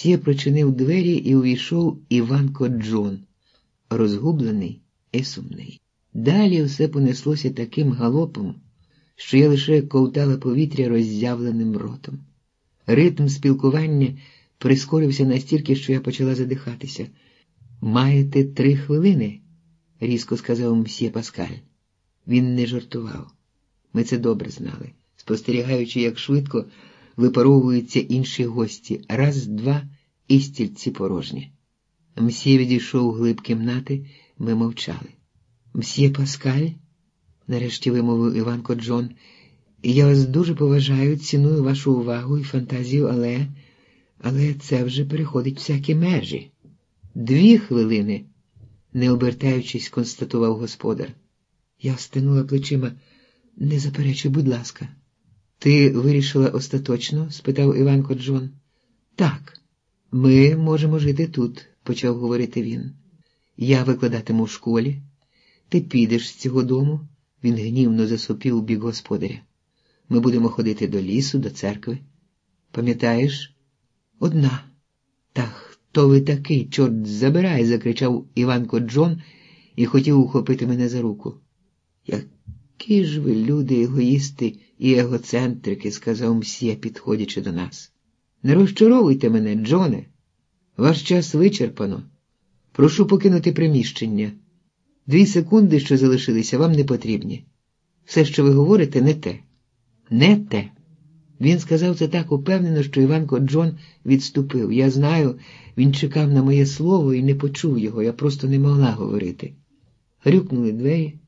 Мсьє прочинив двері і увійшов Іванко Джон, розгублений і сумний. Далі все понеслося таким галопом, що я лише ковтала повітря роззявленим ротом. Ритм спілкування прискорився настільки, що я почала задихатися. Маєте три хвилини, різко сказав мсьє Паскаль. Він не жартував. Ми це добре знали, спостерігаючи, як швидко випаровуються інші гості, раз, два і стільці порожні. Мсьє відійшов у глиб кімнати, ми мовчали. Мсьє Паскаль, нарешті вимовив Іванко Джон, я вас дуже поважаю, ціную вашу увагу і фантазію, але але це вже переходить всякі межі. Дві хвилини, не обертаючись, констатував господар. Я стинула плечима. Не заперечуй, будь ласка. Ти вирішила остаточно? спитав Іванко Джон. Так, ми можемо жити тут, почав говорити він. Я викладатиму в школі. Ти підеш з цього дому, він гнівно засопів у бік господаря. Ми будемо ходити до лісу, до церкви. Пам'ятаєш? Одна. Та хто ви такий, чорт забирай, закричав Іванко Джон і хотів ухопити мене за руку. Які ж ви, люди, егоїсти і егоцентрики, сказав мсьє, підходячи до нас. Не розчаровуйте мене, Джоне. Ваш час вичерпано. Прошу покинути приміщення. Дві секунди, що залишилися, вам не потрібні. Все, що ви говорите, не те. Не те. Він сказав це так упевнено, що Іванко Джон відступив. Я знаю, він чекав на моє слово і не почув його, я просто не могла говорити. Грюкнули двері.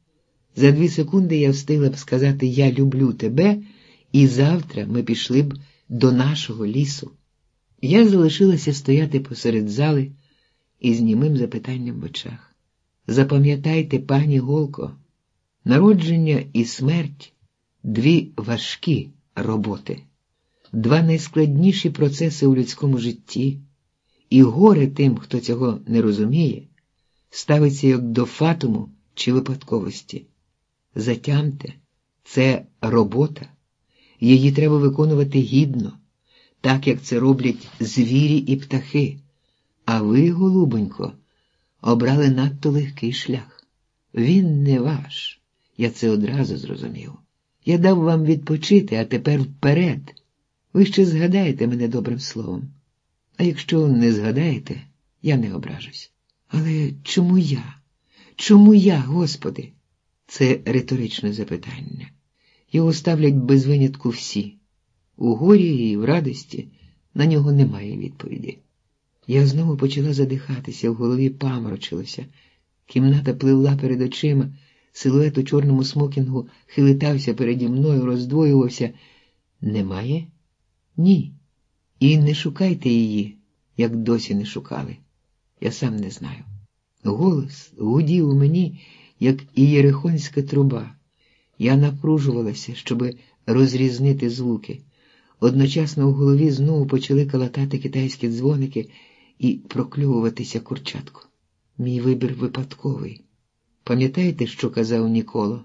За дві секунди я встигла б сказати Я люблю тебе, і завтра ми пішли б до нашого лісу. Я залишилася стояти посеред зали із німим запитанням в очах. Запам'ятайте, пані Голко, народження і смерть дві важкі роботи, два найскладніші процеси у людському житті, і горе тим, хто цього не розуміє, ставиться як до фатуму чи випадковості. Затямте, це робота, її треба виконувати гідно, так як це роблять звірі і птахи. А ви, голубонько, обрали надто легкий шлях. Він не ваш, я це одразу зрозумів. Я дав вам відпочити, а тепер вперед. Ви ще згадаєте мене добрим словом. А якщо не згадаєте, я не ображусь. Але чому я? Чому я, Господи? Це риторичне запитання. Його ставлять без винятку всі. У горі і в радості на нього немає відповіді. Я знову почала задихатися, в голові паморочилося. Кімната пливла перед очима, силует у чорному смокінгу хилитався переді мною, роздвоювався. Немає? Ні. І не шукайте її, як досі не шукали. Я сам не знаю. Голос гудів у мені як і єрихонська труба. Я напружувалася, щоби розрізнити звуки. Одночасно в голові знову почали калатати китайські дзвоники і проклюватися курчатку. Мій вибір випадковий. Пам'ятаєте, що казав Ніколо?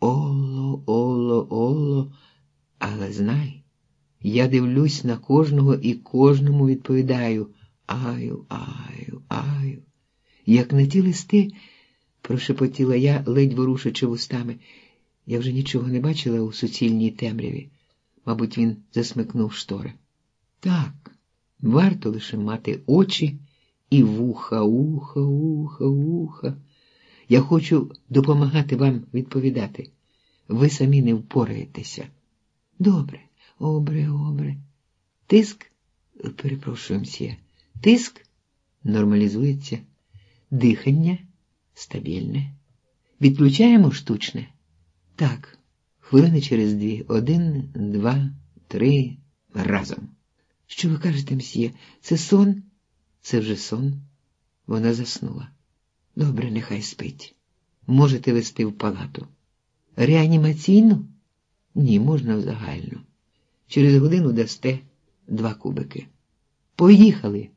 Оло, оло, оло, але знай, я дивлюсь на кожного і кожному відповідаю аю, аю, аю. Як на ті листи прошепотіла я, ледь ворушачи вустами. Я вже нічого не бачила у суцільній темряві. Мабуть, він засмикнув штори. Так, варто лише мати очі і вуха, уха, уха, уха. Я хочу допомагати вам відповідати. Ви самі не впораєтеся. Добре, обре, обре. Тиск, перепрошую, мсьє, тиск нормалізується, дихання стабільне. Відключаємо штучне. Так, хвилини через дві. Один, два, три, разом. Що ви кажете, мсьє? Це сон? Це вже сон. Вона заснула. Добре, нехай спить. Можете вести в палату. Реанімаційну? Ні, можна в загальну. Через годину дасте два кубики. Поїхали.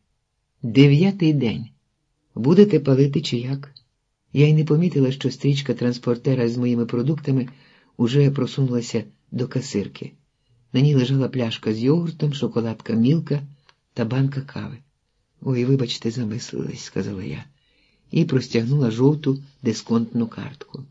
Дев'ятий день. Будете палити чи як? Я й не помітила, що стрічка транспортера з моїми продуктами уже просунулася до касирки. На ній лежала пляшка з йогуртом, шоколадка мілка та банка кави. Ой, вибачте, замислилась, сказала я, і простягнула жовту дисконтну картку.